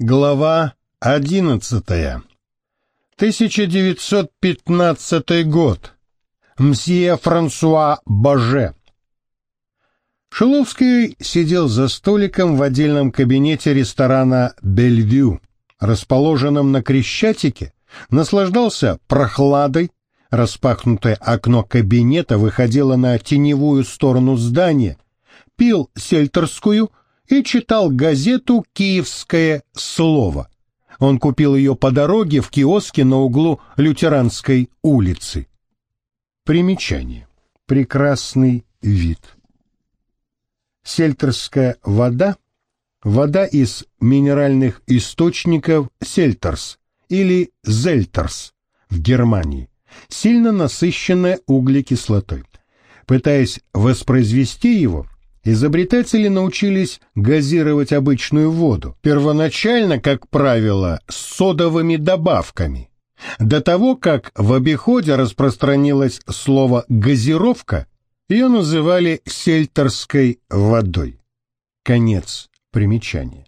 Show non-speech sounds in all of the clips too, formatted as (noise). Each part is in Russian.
Глава одиннадцатая. 1915 год. Мсье Франсуа Баже. Шиловский сидел за столиком в отдельном кабинете ресторана «Бельвью», расположенном на Крещатике, наслаждался прохладой, распахнутое окно кабинета выходило на теневую сторону здания, пил сельтерскую – и читал газету «Киевское слово». Он купил ее по дороге в киоске на углу Лютеранской улицы. Примечание. Прекрасный вид. Сельтерская вода – вода из минеральных источников Сельтерс или Зельтерс в Германии, сильно насыщенная углекислотой. Пытаясь воспроизвести его, изобретатели научились газировать обычную воду, первоначально, как правило, с содовыми добавками. До того, как в обиходе распространилось слово «газировка», ее называли сельтерской водой. Конец примечания.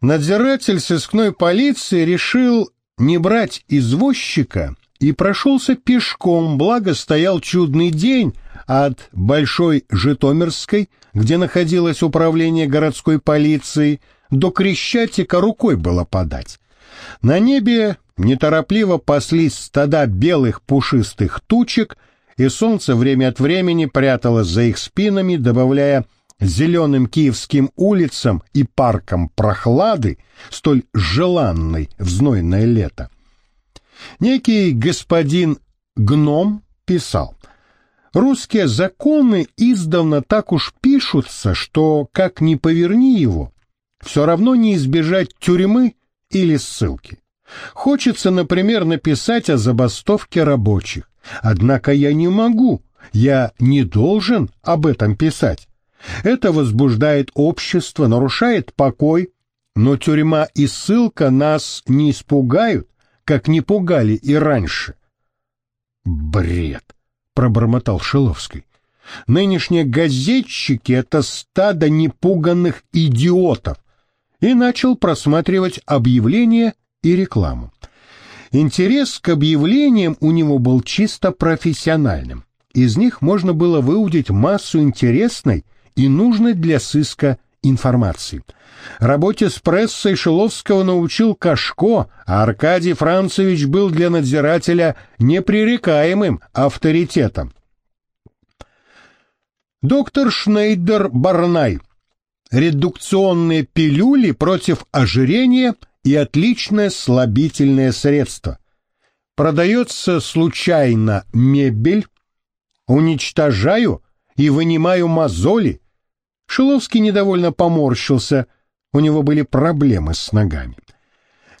Надзиратель сыскной полиции решил не брать извозчика и прошелся пешком, благо стоял чудный день, от Большой Житомирской, где находилось управление городской полиции, до Крещатика рукой было подать. На небе неторопливо паслись стада белых пушистых тучек, и солнце время от времени пряталось за их спинами, добавляя зеленым киевским улицам и паркам прохлады, столь желанной в знойное лето. Некий господин Гном писал, Русские законы издавна так уж пишутся, что, как ни поверни его, все равно не избежать тюрьмы или ссылки. Хочется, например, написать о забастовке рабочих. Однако я не могу, я не должен об этом писать. Это возбуждает общество, нарушает покой, но тюрьма и ссылка нас не испугают, как не пугали и раньше. Бред пробормотал Шиловский. Нынешние газетчики — это стадо непуганных идиотов. И начал просматривать объявления и рекламу. Интерес к объявлениям у него был чисто профессиональным. Из них можно было выудить массу интересной и нужной для сыска информации. Работе с прессой Шиловского научил Кашко, а Аркадий Францевич был для надзирателя непререкаемым авторитетом. Доктор Шнейдер Барнай. Редукционные пилюли против ожирения и отличное слабительное средство. Продается случайно мебель, уничтожаю и вынимаю мозоли, Шиловский недовольно поморщился, у него были проблемы с ногами.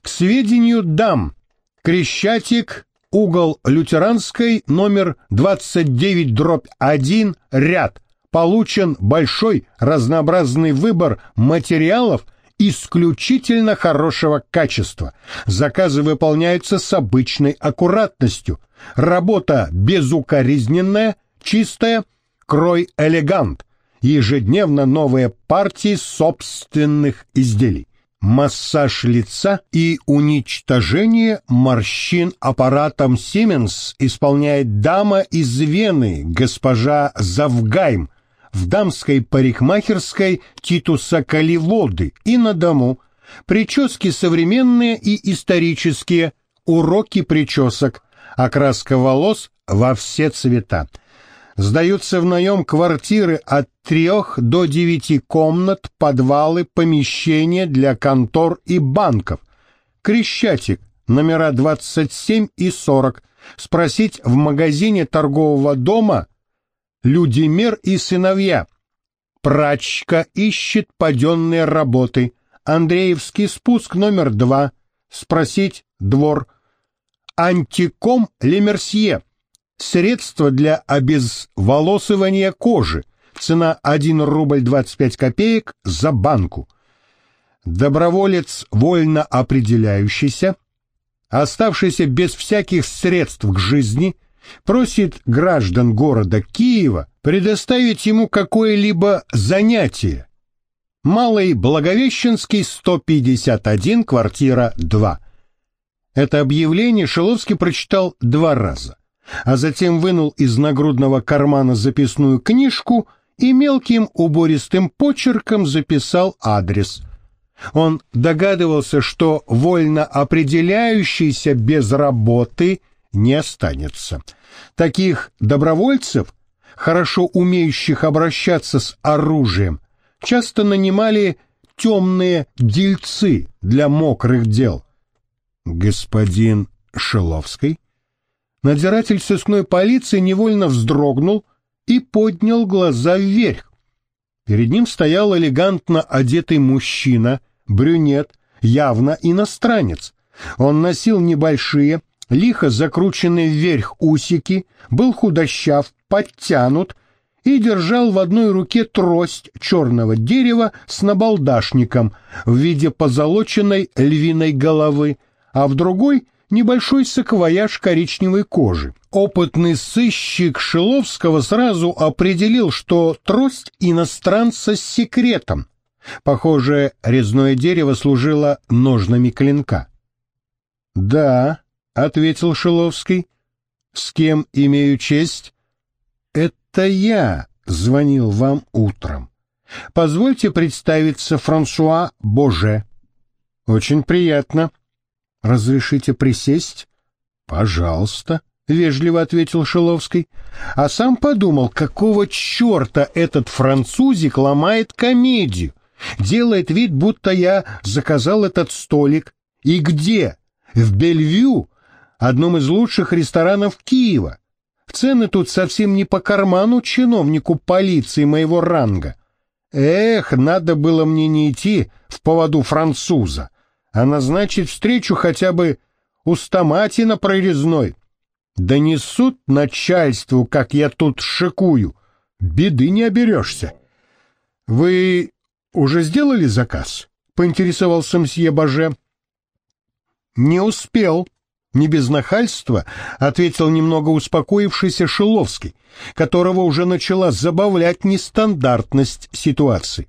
К сведению дам, Крещатик, угол Лютеранской, номер 29 дробь 1, ряд. Получен большой разнообразный выбор материалов исключительно хорошего качества. Заказы выполняются с обычной аккуратностью. Работа безукоризненная, чистая, крой элегант ежедневно новые партии собственных изделий, массаж лица и уничтожение морщин аппаратом Siemens исполняет дама из Вены, госпожа Завгайм, в дамской парикмахерской Титуса Каливоды и на дому. Прически современные и исторические, уроки причесок, окраска волос во все цвета – Сдаются в наем квартиры от трех до девяти комнат, подвалы, помещения для контор и банков. Крещатик, номера 27 и 40. Спросить в магазине торгового дома «Людимир и сыновья». Прачка ищет паденные работы. Андреевский спуск номер два. Спросить двор. Антиком Лемерсье. Средство для обезволосывания кожи. Цена 1 рубль 25 копеек за банку. Доброволец, вольно определяющийся, оставшийся без всяких средств к жизни, просит граждан города Киева предоставить ему какое-либо занятие. Малый Благовещенский, 151, квартира 2. Это объявление Шиловский прочитал два раза, а затем вынул из нагрудного кармана записную книжку и мелким убористым почерком записал адрес. Он догадывался, что вольно определяющийся без работы не останется. Таких добровольцев, хорошо умеющих обращаться с оружием, часто нанимали темные дельцы для мокрых дел. Господин Шиловский? Надзиратель сыскной полиции невольно вздрогнул и поднял глаза вверх. Перед ним стоял элегантно одетый мужчина, брюнет, явно иностранец. Он носил небольшие, лихо закрученные вверх усики, был худощав, подтянут и держал в одной руке трость черного дерева с набалдашником в виде позолоченной львиной головы, а в другой — небольшой саквояж коричневой кожи. Опытный сыщик Шиловского сразу определил, что трость иностранца с секретом. Похоже, резное дерево служило ножными клинка. «Да», — ответил Шиловский, — «с кем имею честь?» «Это я звонил вам утром. Позвольте представиться Франсуа Боже». «Очень приятно. Разрешите присесть?» «Пожалуйста», — вежливо ответил Шиловский, а сам подумал, какого черта этот французик ломает комедию, делает вид, будто я заказал этот столик. И где? В Бельвью, одном из лучших ресторанов Киева. Цены тут совсем не по карману чиновнику полиции моего ранга. Эх, надо было мне не идти в поводу француза, а назначить встречу хотя бы у Стаматина прорезной. Донесут начальству, как я тут шикую. Беды не оберешься. Вы уже сделали заказ? Поинтересовался мсье Баже. Не успел, не без нахальства, ответил немного успокоившийся Шиловский, которого уже начала забавлять нестандартность ситуации.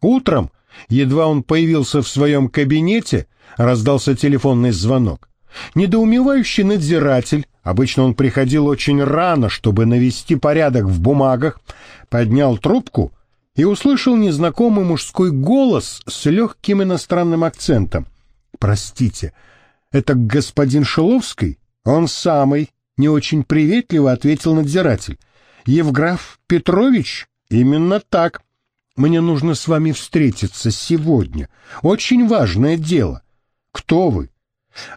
Утром, едва он появился в своем кабинете, раздался телефонный звонок. Недоумевающий надзиратель, обычно он приходил очень рано, чтобы навести порядок в бумагах, поднял трубку и услышал незнакомый мужской голос с легким иностранным акцентом. «Простите, — это господин Шиловский? Он самый, не очень приветливо ответил надзиратель. Евграф Петрович? Именно так. Мне нужно с вами встретиться сегодня. Очень важное дело. Кто вы?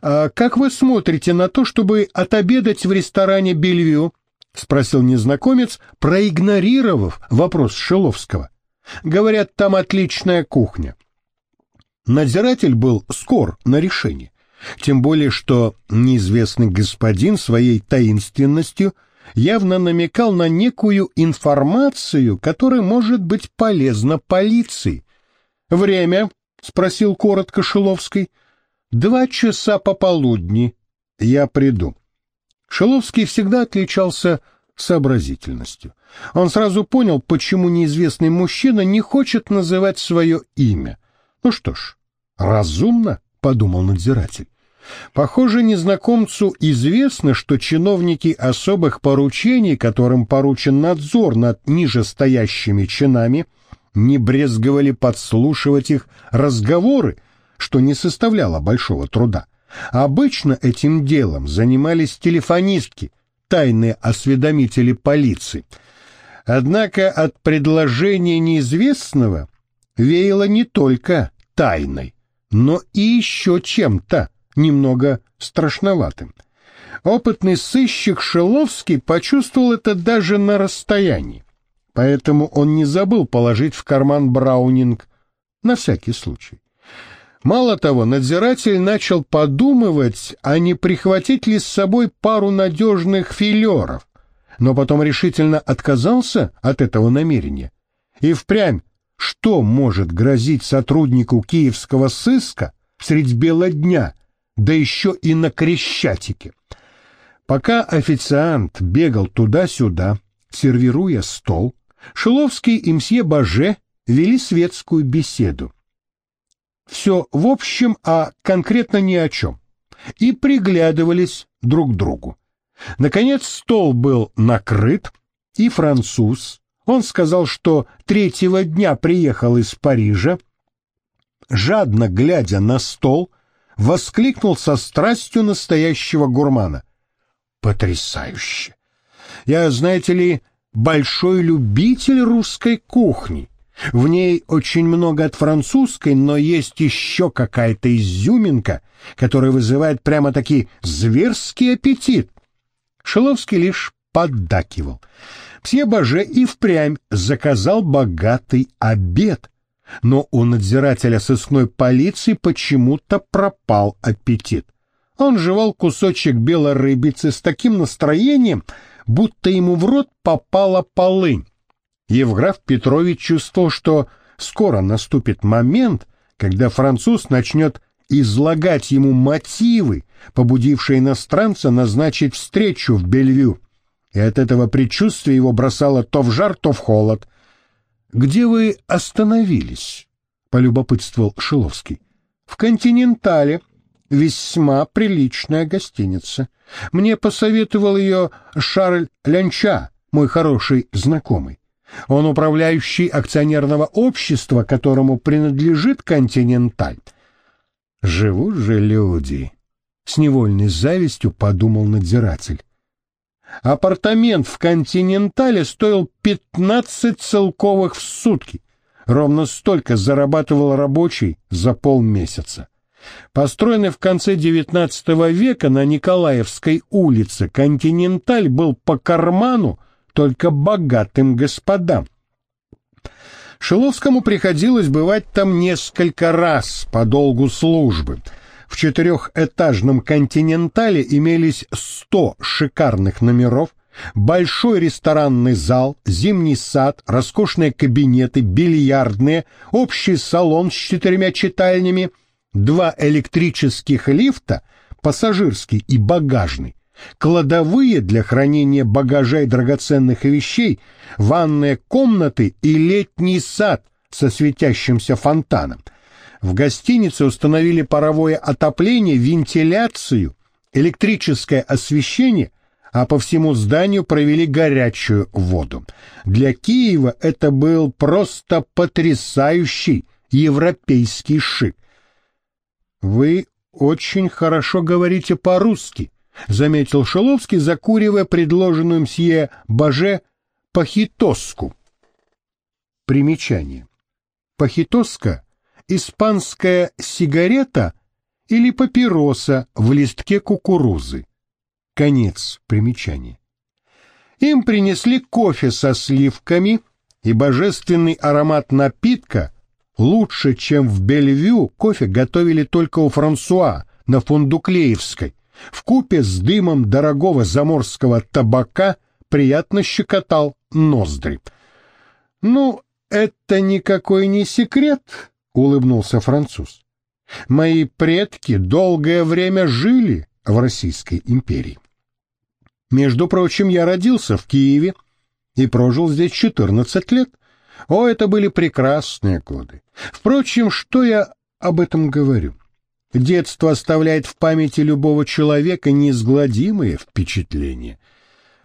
А как вы смотрите на то, чтобы отобедать в ресторане Бельвью? спросил незнакомец, проигнорировав вопрос Шиловского. Говорят, там отличная кухня. Надзиратель был скор на решение. Тем более, что неизвестный господин своей таинственностью явно намекал на некую информацию, которая может быть полезна полиции. «Время?» — спросил коротко Шиловский. «Два часа пополудни. Я приду». Шиловский всегда отличался сообразительностью. Он сразу понял, почему неизвестный мужчина не хочет называть свое имя. Ну что ж, разумно — подумал надзиратель. Похоже, незнакомцу известно, что чиновники особых поручений, которым поручен надзор над нижестоящими чинами, не брезговали подслушивать их разговоры, что не составляло большого труда. Обычно этим делом занимались телефонистки, тайные осведомители полиции. Однако от предложения неизвестного веяло не только тайной но и еще чем-то немного страшноватым. Опытный сыщик Шиловский почувствовал это даже на расстоянии, поэтому он не забыл положить в карман Браунинг на всякий случай. Мало того, надзиратель начал подумывать, а не прихватить ли с собой пару надежных филеров, но потом решительно отказался от этого намерения. И впрямь что может грозить сотруднику киевского сыска средь бела дня, да еще и на Крещатике? Пока официант бегал туда-сюда, сервируя стол, Шиловский и мсье Баже вели светскую беседу. Все в общем, а конкретно ни о чем. И приглядывались друг к другу. Наконец стол был накрыт, и француз, он сказал, что третьего дня приехал из Парижа, жадно глядя на стол, воскликнул со страстью настоящего гурмана. «Потрясающе! Я, знаете ли, большой любитель русской кухни. В ней очень много от французской, но есть еще какая-то изюминка, которая вызывает прямо-таки зверский аппетит. Шиловский лишь поддакивал. Псье Баже и впрямь заказал богатый обед, но у надзирателя сыскной полиции почему-то пропал аппетит. Он жевал кусочек белой рыбицы с таким настроением, будто ему в рот попала полынь. Евграф Петрович чувствовал, что скоро наступит момент, когда француз начнет излагать ему мотивы, побудившие иностранца назначить встречу в Бельвю. И от этого предчувствия его бросало то в жар, то в холод. «Где вы остановились?» — полюбопытствовал Шиловский. «В «Континентале», весьма приличная гостиница. Мне посоветовал ее Шарль Лянча, мой хороший знакомый. Он управляющий акционерного общества, которому принадлежит «Континенталь». Живут же люди. С невольной завистью подумал надзиратель. Апартамент в «Континентале» стоил 15 целковых в сутки. Ровно столько зарабатывал рабочий за полмесяца. Построенный в конце XIX века на Николаевской улице, «Континенталь» был по карману только богатым господам. Шиловскому приходилось бывать там несколько раз по долгу службы. В четырехэтажном «Континентале» имелись сто шикарных номеров, большой ресторанный зал, зимний сад, роскошные кабинеты, бильярдные, общий салон с четырьмя читальнями — два электрических лифта, пассажирский и багажный, кладовые для хранения багажа и драгоценных вещей, ванные комнаты и летний сад со светящимся фонтаном. В гостинице установили паровое отопление, вентиляцию, электрическое освещение, а по всему зданию провели горячую воду. Для Киева это был просто потрясающий европейский шик. Вы очень хорошо говорите по-русски, заметил Шеловский, закуривая предложенную мсье Баже пахитоску. Примечание. Пахитоска — испанская сигарета или папироса в листке кукурузы. Конец примечания. Им принесли кофе со сливками, и божественный аромат напитка Лучше, чем в Бельвю, кофе готовили только у Франсуа на Фундуклеевской. В купе с дымом дорогого заморского табака приятно щекотал ноздри. «Ну, это никакой не секрет», — улыбнулся француз. «Мои предки долгое время жили в Российской империи. Между прочим, я родился в Киеве и прожил здесь четырнадцать лет. О, это были прекрасные годы. Впрочем, что я об этом говорю? Детство оставляет в памяти любого человека неизгладимые впечатления.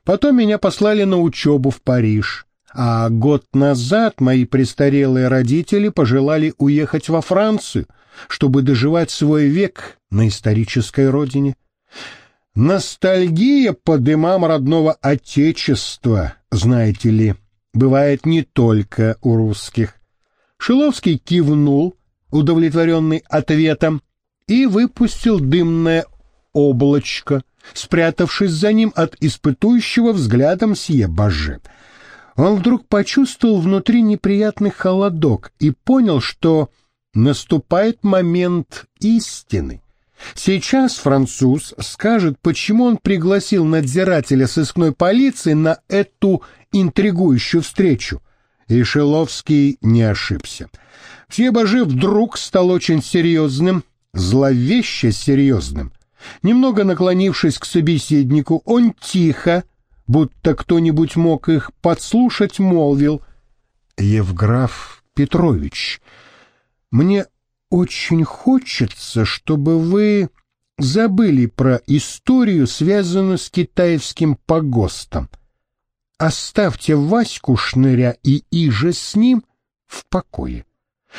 Потом меня послали на учебу в Париж, а год назад мои престарелые родители пожелали уехать во Францию, чтобы доживать свой век на исторической родине. Ностальгия по дымам родного отечества, знаете ли, бывает не только у русских. Шиловский кивнул, удовлетворенный ответом, и выпустил дымное облачко, спрятавшись за ним от испытующего взглядом сие боже. Он вдруг почувствовал внутри неприятный холодок и понял, что наступает момент истины. Сейчас француз скажет, почему он пригласил надзирателя сыскной полиции на эту интригующую встречу. И Шиловский не ошибся. Всебожи вдруг стал очень серьезным, зловеще серьезным. Немного наклонившись к собеседнику, он тихо, будто кто-нибудь мог их подслушать, молвил. «Евграф Петрович, мне очень хочется, чтобы вы забыли про историю, связанную с китайским погостом. Оставьте Ваську Шныря и Иже с ним в покое.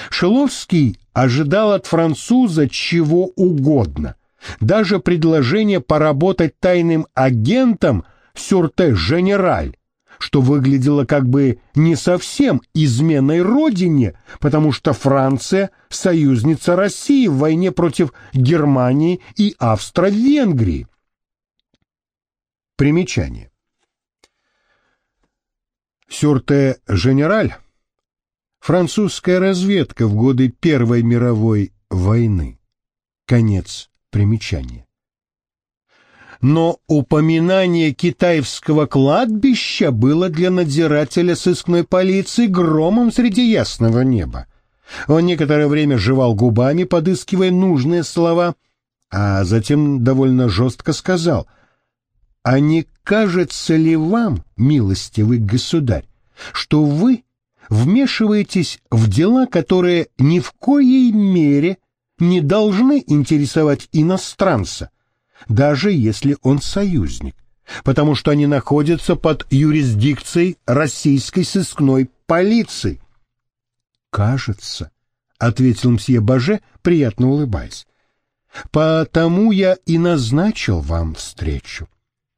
Шиловский ожидал от француза чего угодно, даже предложение поработать тайным агентом «Сюрте-Женераль», что выглядело как бы не совсем изменой родине, потому что Франция – союзница России в войне против Германии и Австро-Венгрии. Примечание. Сюрте-Женераль – французская разведка в годы Первой мировой войны. Конец примечания но упоминание китайского кладбища было для надзирателя сыскной полиции громом среди ясного неба. Он некоторое время жевал губами, подыскивая нужные слова, а затем довольно жестко сказал, «А не кажется ли вам, милостивый государь, что вы вмешиваетесь в дела, которые ни в коей мере не должны интересовать иностранца, даже если он союзник, потому что они находятся под юрисдикцией российской сыскной полиции. «Кажется», — ответил мсье Баже, приятно улыбаясь, — «потому я и назначил вам встречу.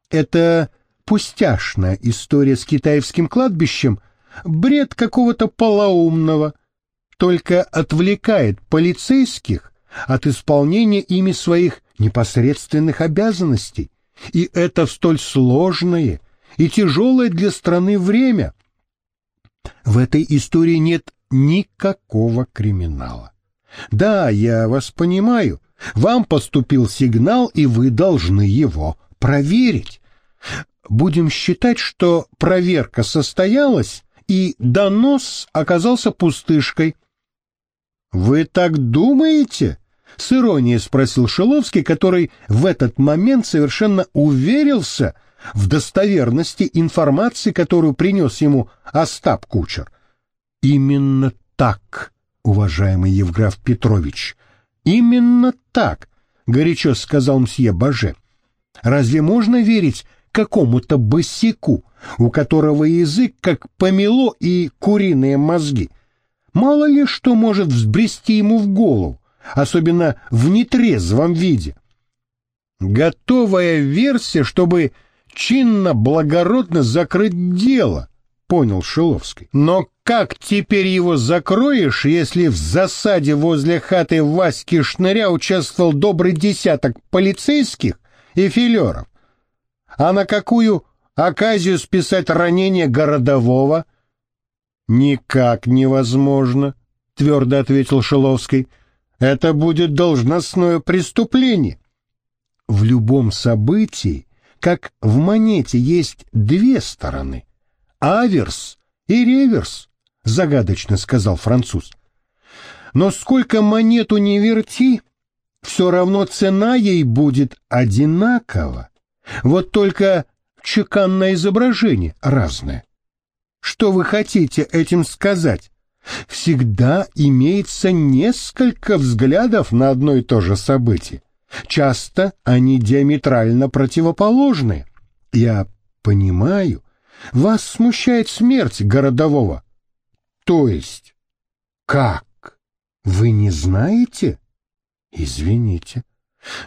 Это пустяшная история с китайским кладбищем, бред какого-то полоумного, только отвлекает полицейских от исполнения ими своих непосредственных обязанностей, и это в столь сложное и тяжелое для страны время. В этой истории нет никакого криминала. Да, я вас понимаю, вам поступил сигнал, и вы должны его проверить. Будем считать, что проверка состоялась, и донос оказался пустышкой. Вы так думаете? С иронией спросил Шиловский, который в этот момент совершенно уверился в достоверности информации, которую принес ему Остап Кучер. Именно так, уважаемый Евграф Петрович, именно так, горячо сказал мсье Баже. Разве можно верить какому-то босику, у которого язык как помело и куриные мозги? Мало ли что может взбрести ему в голову особенно в нетрезвом виде. Готовая версия, чтобы чинно-благородно закрыть дело, понял Шиловский. Но как теперь его закроешь, если в засаде возле хаты Васьки Шныря участвовал добрый десяток полицейских и филеров? А на какую оказию списать ранение городового? Никак невозможно, твердо ответил Шиловский. Это будет должностное преступление. В любом событии, как в монете, есть две стороны — аверс и реверс, — загадочно сказал француз. Но сколько монету не верти, все равно цена ей будет одинакова. Вот только чеканное изображение разное. Что вы хотите этим сказать? всегда имеется несколько взглядов на одно и то же событие. Часто они диаметрально противоположны. Я понимаю, вас смущает смерть городового. То есть, как? Вы не знаете? Извините.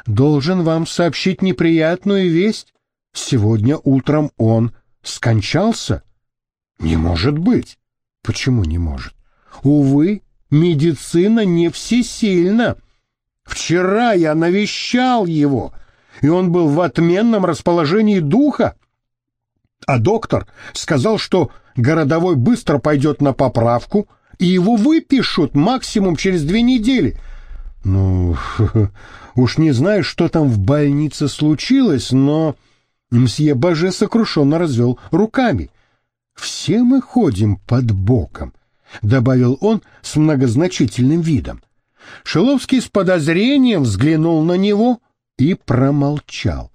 Должен вам сообщить неприятную весть. Сегодня утром он скончался. Не может быть. Почему не может? Увы, медицина не всесильна. Вчера я навещал его, и он был в отменном расположении духа. А доктор сказал, что городовой быстро пойдет на поправку, и его выпишут максимум через две недели. Ну, (laughs) уж не знаю, что там в больнице случилось, но мсье Баже сокрушенно развел руками. Все мы ходим под боком. — добавил он с многозначительным видом. Шиловский с подозрением взглянул на него и промолчал.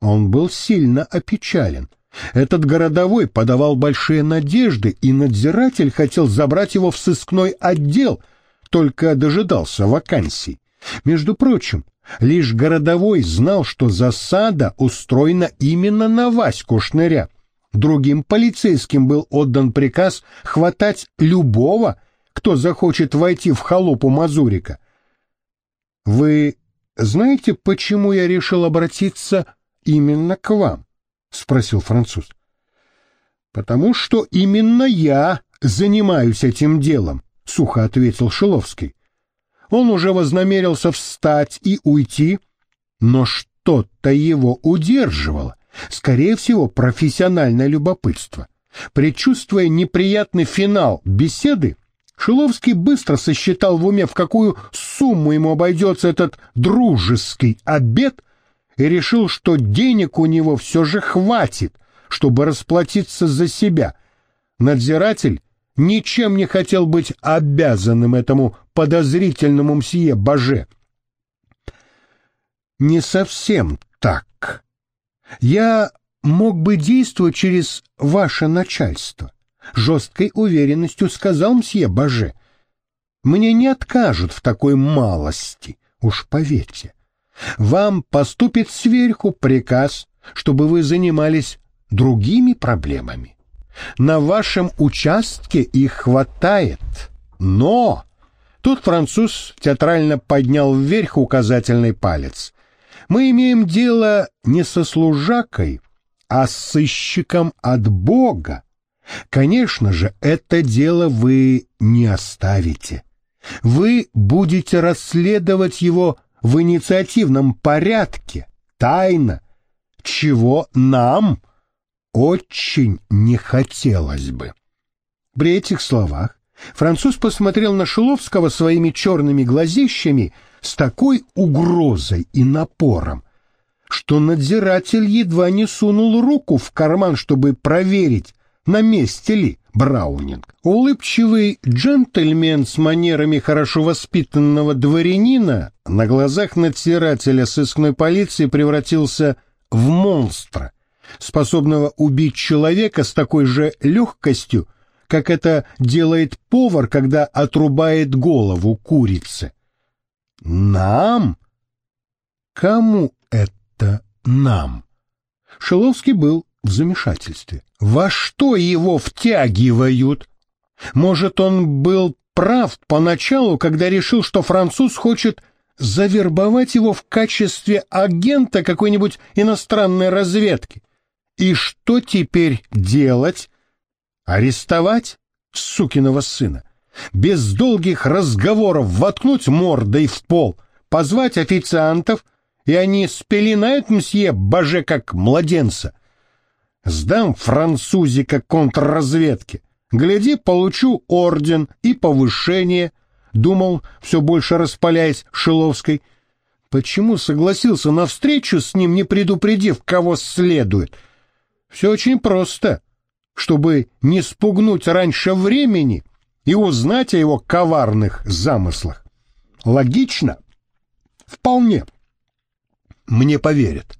Он был сильно опечален. Этот городовой подавал большие надежды, и надзиратель хотел забрать его в сыскной отдел, только дожидался вакансий. Между прочим, лишь городовой знал, что засада устроена именно на Ваську Шныря. Другим полицейским был отдан приказ хватать любого, кто захочет войти в халупу Мазурика. Вы знаете, почему я решил обратиться именно к вам? спросил француз. Потому что именно я занимаюсь этим делом, сухо ответил Шиловский. Он уже вознамерился встать и уйти, но что-то его удерживало. Скорее всего, профессиональное любопытство. Предчувствуя неприятный финал беседы, Шиловский быстро сосчитал в уме, в какую сумму ему обойдется этот дружеский обед, и решил, что денег у него все же хватит, чтобы расплатиться за себя. Надзиратель ничем не хотел быть обязанным этому подозрительному мсье Баже. Не совсем так. Я мог бы действовать через ваше начальство жесткой уверенностью сказал мсье Баже. «Мне не откажут в такой малости, уж поверьте. Вам поступит сверху приказ, чтобы вы занимались другими проблемами. На вашем участке их хватает, но...» Тут француз театрально поднял вверх указательный палец. «Мы имеем дело не со служакой, а с сыщиком от Бога, Конечно же, это дело вы не оставите. Вы будете расследовать его в инициативном порядке, тайно, чего нам очень не хотелось бы. При этих словах француз посмотрел на Шиловского своими черными глазищами с такой угрозой и напором, что надзиратель едва не сунул руку в карман, чтобы проверить, на месте ли Браунинг. Улыбчивый джентльмен с манерами хорошо воспитанного дворянина на глазах надзирателя сыскной полиции превратился в монстра, способного убить человека с такой же легкостью, как это делает повар, когда отрубает голову курицы. Нам? Кому это нам? Шиловский был в замешательстве. Во что его втягивают? Может, он был прав поначалу, когда решил, что француз хочет завербовать его в качестве агента какой-нибудь иностранной разведки. И что теперь делать? Арестовать сукиного сына? Без долгих разговоров воткнуть мордой в пол, позвать официантов, и они спеленают мсье Баже как младенца. Сдам французика контрразведке. Гляди, получу орден и повышение. Думал, все больше распаляясь Шиловской. Почему согласился на встречу с ним, не предупредив, кого следует? Все очень просто. Чтобы не спугнуть раньше времени и узнать о его коварных замыслах. Логично? Вполне. Мне поверят.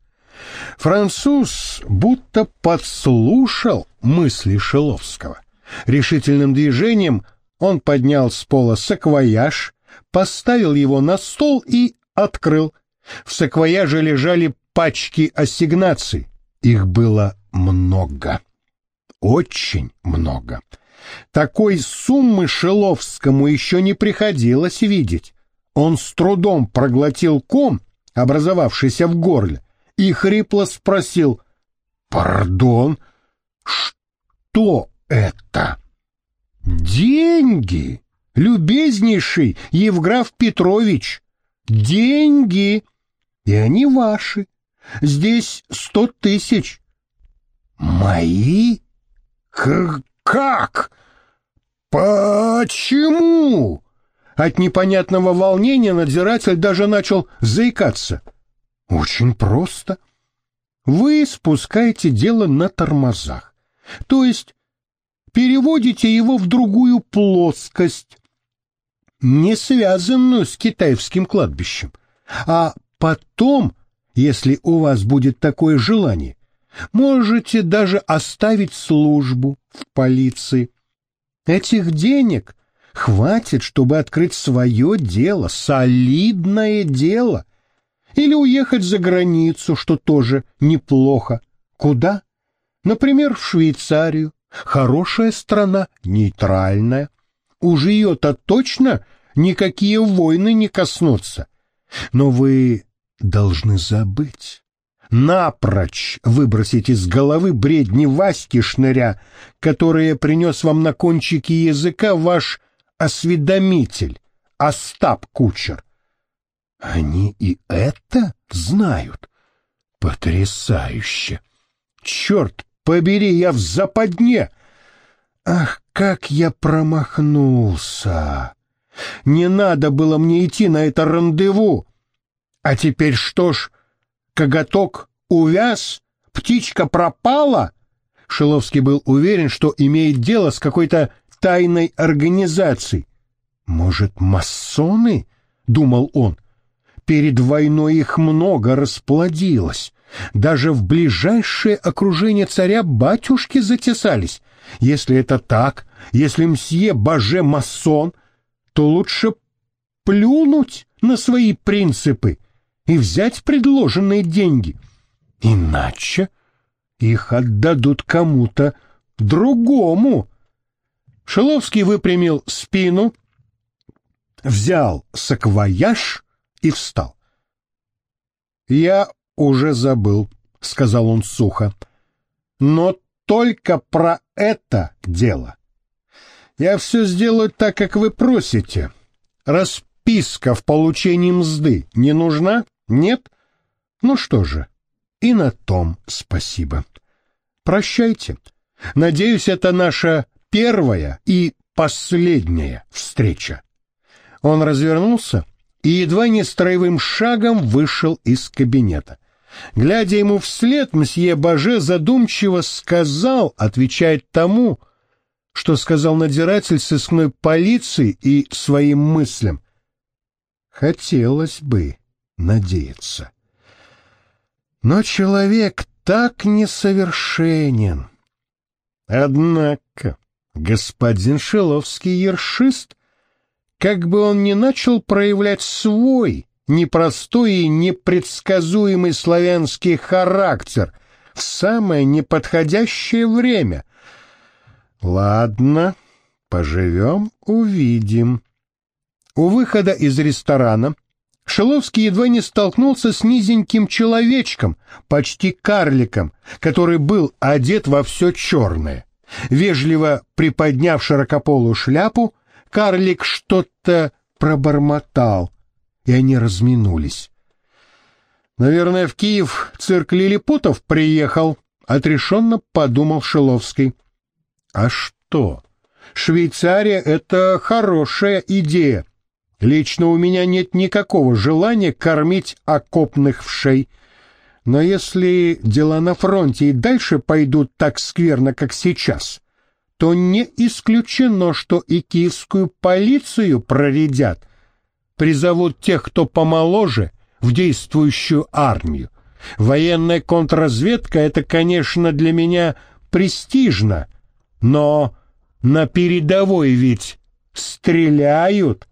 Француз будто подслушал мысли Шиловского. Решительным движением он поднял с пола саквояж, поставил его на стол и открыл. В саквояже лежали пачки ассигнаций. Их было много. Очень много. Такой суммы Шиловскому еще не приходилось видеть. Он с трудом проглотил ком, образовавшийся в горле, и хрипло спросил «Пардон, что это?» «Деньги, любезнейший Евграф Петрович, деньги, и они ваши. Здесь сто тысяч». «Мои? К как? Почему?» От непонятного волнения надзиратель даже начал заикаться – очень просто. Вы спускаете дело на тормозах, то есть переводите его в другую плоскость, не связанную с китайским кладбищем, а потом, если у вас будет такое желание, Можете даже оставить службу в полиции. Этих денег хватит, чтобы открыть свое дело, солидное дело. Или уехать за границу, что тоже неплохо. Куда? Например, в Швейцарию. Хорошая страна, нейтральная. Уж ее-то точно никакие войны не коснутся. Но вы должны забыть, напрочь выбросить из головы бредни Васьки Шныря, которые принес вам на кончике языка ваш осведомитель, Остап Кучер. Они и это знают. Потрясающе! Черт побери, я в западне! Ах, как я промахнулся! Не надо было мне идти на это рандеву! А теперь что ж, коготок увяз, птичка пропала? Шиловский был уверен, что имеет дело с какой-то тайной организацией. Может, масоны? Думал он. Перед войной их много расплодилось. Даже в ближайшее окружение царя-батюшки затесались. Если это так, если мсье Баже масон, то лучше плюнуть на свои принципы и взять предложенные деньги. Иначе их отдадут кому-то другому. Шиловский выпрямил спину, взял саквояж и встал. «Я уже забыл», — сказал он сухо, — «но только про это дело. Я все сделаю так, как вы просите. Расписка в получении мзды не нужна?» Нет? Ну что же, и на том спасибо. Прощайте. Надеюсь, это наша первая и последняя встреча. Он развернулся и едва не строевым шагом вышел из кабинета. Глядя ему вслед, мсье Баже задумчиво сказал, отвечая тому, что сказал надзиратель сыскной полиции и своим мыслям. Хотелось бы надеяться. Но человек так несовершенен. Однако господин Шиловский ершист, как бы он ни начал проявлять свой непростой и непредсказуемый славянский характер в самое неподходящее время. Ладно, поживем, увидим. У выхода из ресторана Шиловский едва не столкнулся с низеньким человечком, почти карликом, который был одет во все черное. Вежливо приподняв широкополую шляпу, карлик что-то пробормотал, и они разминулись. «Наверное, в Киев цирк лилипутов приехал», — отрешенно подумал Шиловский. «А что? Швейцария — это хорошая идея. Лично у меня нет никакого желания кормить окопных вшей. Но если дела на фронте и дальше пойдут так скверно, как сейчас, то не исключено, что и киевскую полицию проредят, призовут тех, кто помоложе, в действующую армию. Военная контрразведка — это, конечно, для меня престижно, но на передовой ведь стреляют,